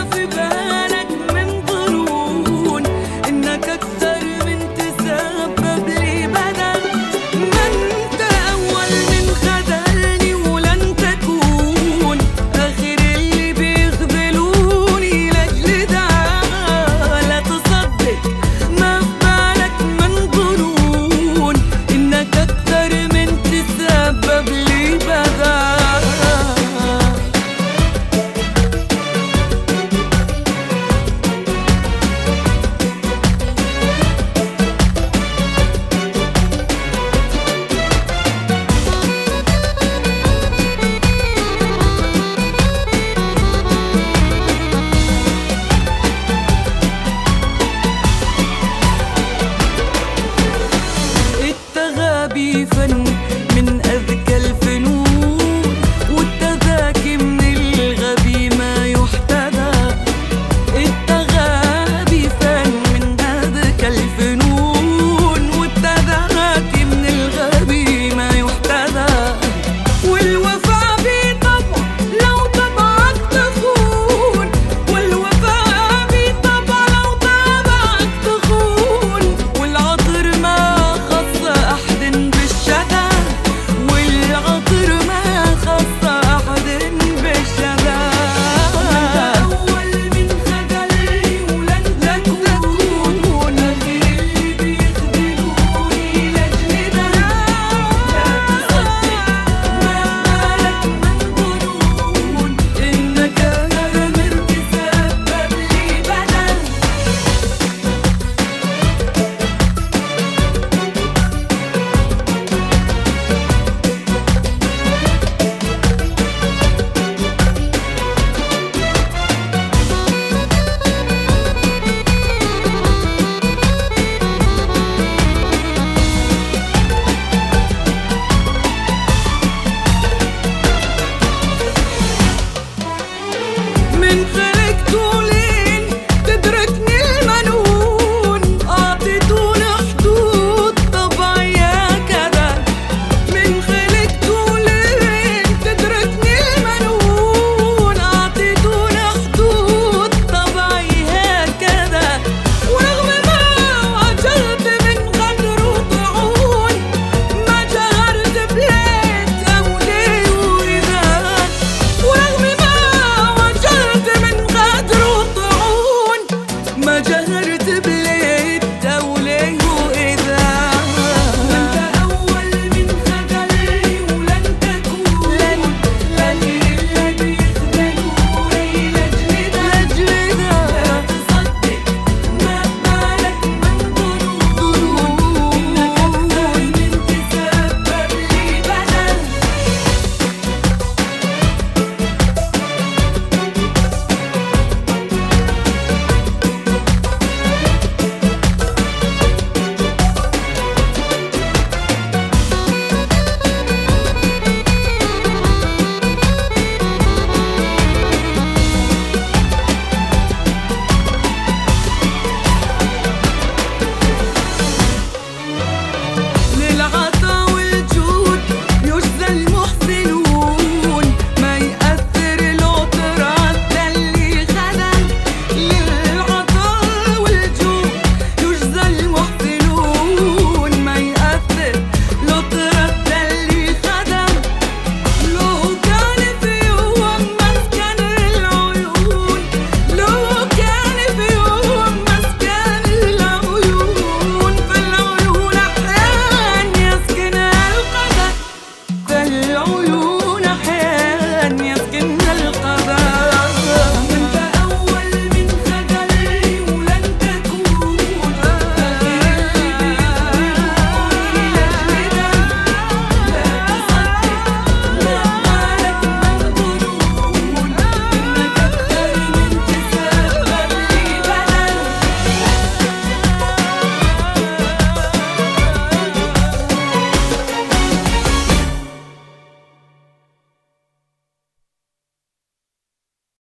everybody phân